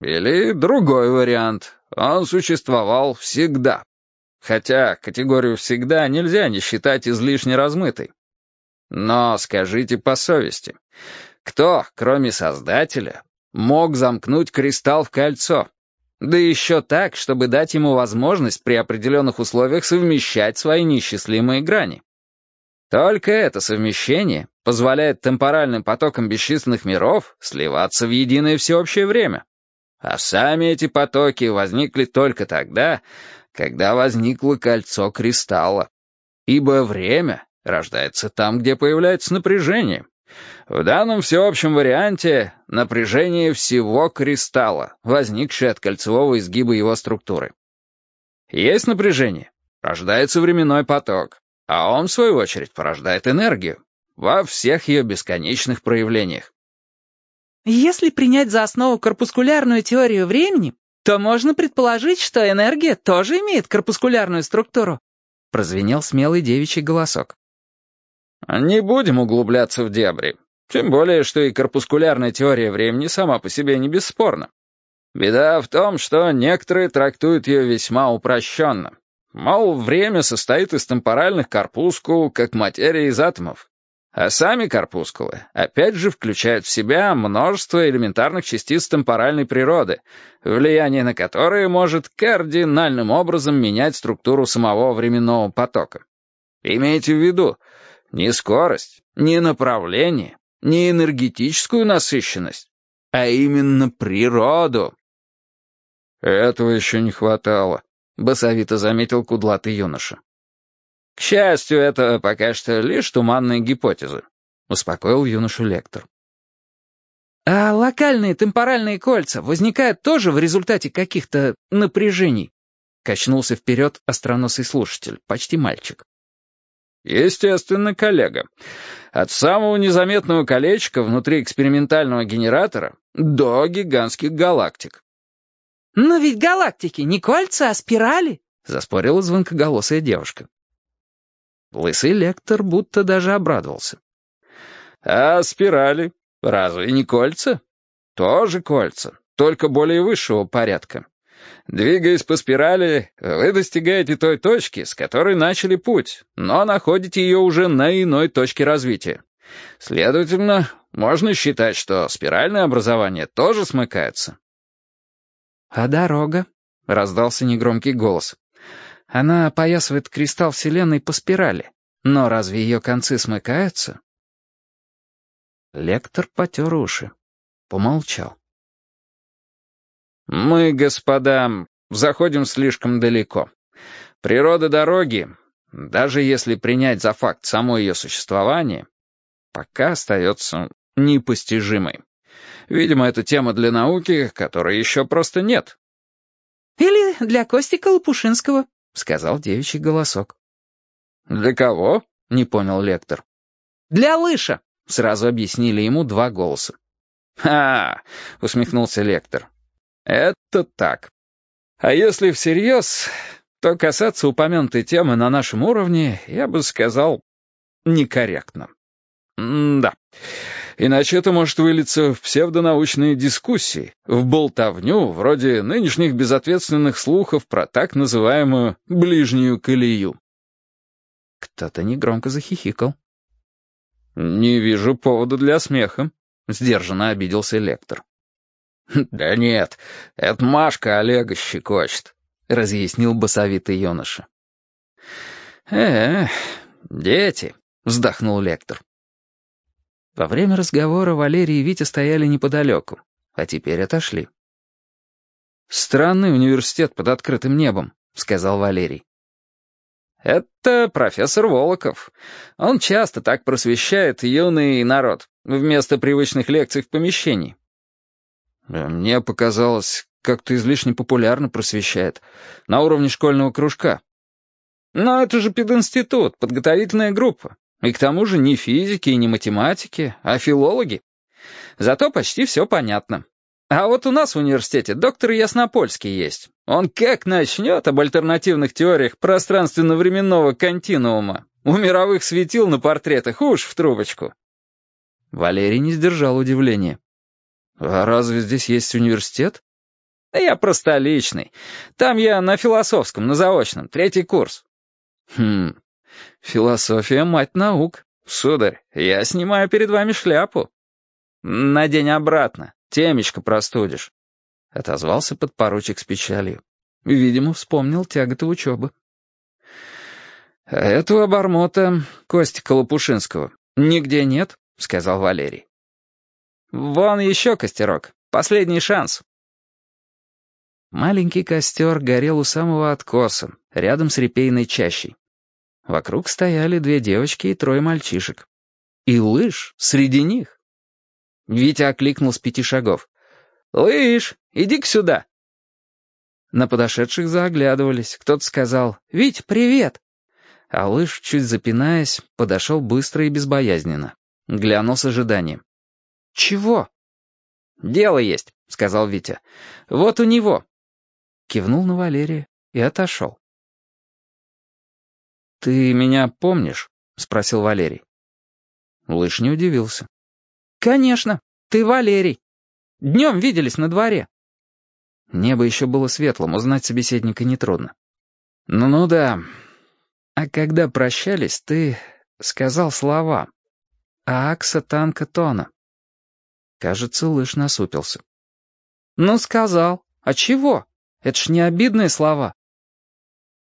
Или другой вариант. Он существовал всегда. Хотя категорию «всегда» нельзя не считать излишне размытой. Но скажите по совести, кто, кроме Создателя, мог замкнуть кристалл в кольцо? Да еще так, чтобы дать ему возможность при определенных условиях совмещать свои неисчислимые грани. Только это совмещение позволяет темпоральным потокам бесчисленных миров сливаться в единое всеобщее время. А сами эти потоки возникли только тогда, когда возникло кольцо кристалла. Ибо время рождается там, где появляется напряжение. В данном всеобщем варианте напряжение всего кристалла, возникшее от кольцевого изгиба его структуры. Есть напряжение, рождается временной поток, а он, в свою очередь, порождает энергию во всех ее бесконечных проявлениях. Если принять за основу корпускулярную теорию времени, то можно предположить, что энергия тоже имеет корпускулярную структуру», — прозвенел смелый девичий голосок. «Не будем углубляться в дебри. Тем более, что и корпускулярная теория времени сама по себе не бесспорна. Беда в том, что некоторые трактуют ее весьма упрощенно. Мол, время состоит из темпоральных корпускул, как материя из атомов. А сами корпускулы опять же включают в себя множество элементарных частиц темпоральной природы, влияние на которые может кардинальным образом менять структуру самого временного потока. Имейте в виду, не скорость, не направление, не энергетическую насыщенность, а именно природу. Этого еще не хватало, басовито заметил кудлатый юноша. «К счастью, это пока что лишь туманные гипотезы», — успокоил юношу лектор. «А локальные темпоральные кольца возникают тоже в результате каких-то напряжений?» — качнулся вперед остроносый слушатель, почти мальчик. «Естественно, коллега. От самого незаметного колечка внутри экспериментального генератора до гигантских галактик». «Но ведь галактики не кольца, а спирали», — заспорила звонкоголосая девушка. Лысый лектор будто даже обрадовался. «А спирали? Разве не кольца?» «Тоже кольца, только более высшего порядка. Двигаясь по спирали, вы достигаете той точки, с которой начали путь, но находите ее уже на иной точке развития. Следовательно, можно считать, что спиральное образование тоже смыкается». «А дорога?» — раздался негромкий голос. Она опоясывает кристалл Вселенной по спирали. Но разве ее концы смыкаются? Лектор потер уши. Помолчал. «Мы, господа, заходим слишком далеко. Природа дороги, даже если принять за факт само ее существование, пока остается непостижимой. Видимо, это тема для науки, которой еще просто нет». «Или для Костика Лопушинского», — сказал девичий голосок. «Для кого?» — не понял лектор. «Для лыша», — сразу объяснили ему два голоса. «Ха!» — усмехнулся лектор. «Это так. А если всерьез, то касаться упомянутой темы на нашем уровне, я бы сказал, некорректно. М да. Иначе это может вылиться в псевдонаучные дискуссии, в болтовню, вроде нынешних безответственных слухов про так называемую «ближнюю колею». Кто-то негромко захихикал. «Не вижу повода для смеха», — сдержанно обиделся лектор. «Да нет, это Машка Олега щекочет», — разъяснил басовитый юноша. «Э, дети», — вздохнул лектор. Во время разговора Валерий и Витя стояли неподалеку, а теперь отошли. «Странный университет под открытым небом», — сказал Валерий. «Это профессор Волоков. Он часто так просвещает юный народ, вместо привычных лекций в помещении». «Мне показалось, как-то излишне популярно просвещает, на уровне школьного кружка». «Но это же пединститут, подготовительная группа. И к тому же не физики и не математики, а филологи. Зато почти все понятно. А вот у нас в университете доктор Яснопольский есть. Он как начнет об альтернативных теориях пространственно-временного континуума. У мировых светил на портретах уж в трубочку. Валерий не сдержал удивления. «А разве здесь есть университет?» Да я простоличный. Там я на философском, на заочном, третий курс». «Хм, философия — мать наук. Сударь, я снимаю перед вами шляпу». «Надень обратно, темечко простудишь», — отозвался подпоручик с печалью. Видимо, вспомнил тяготы учебы. «А «Этого обормота, Костика Лопушинского, нигде нет», — сказал Валерий. «Вон еще костерок. Последний шанс». Маленький костер горел у самого откоса, рядом с репейной чащей. Вокруг стояли две девочки и трое мальчишек. И лыж среди них. Витя окликнул с пяти шагов. «Лыж, иди-ка сюда!» На подошедших заоглядывались. Кто-то сказал «Вить, привет!» А лыж, чуть запинаясь, подошел быстро и безбоязненно. Глянул с ожиданием. «Чего?» «Дело есть», — сказал Витя. «Вот у него». Кивнул на Валерия и отошел. «Ты меня помнишь?» — спросил Валерий. Лыж не удивился. «Конечно, ты Валерий. Днем виделись на дворе». Небо еще было светлым, узнать собеседника нетрудно. «Ну-ну да. А когда прощались, ты сказал слова. Аакса танка тона». Кажется, лыж насупился. «Ну, сказал. А чего? Это ж не обидные слова.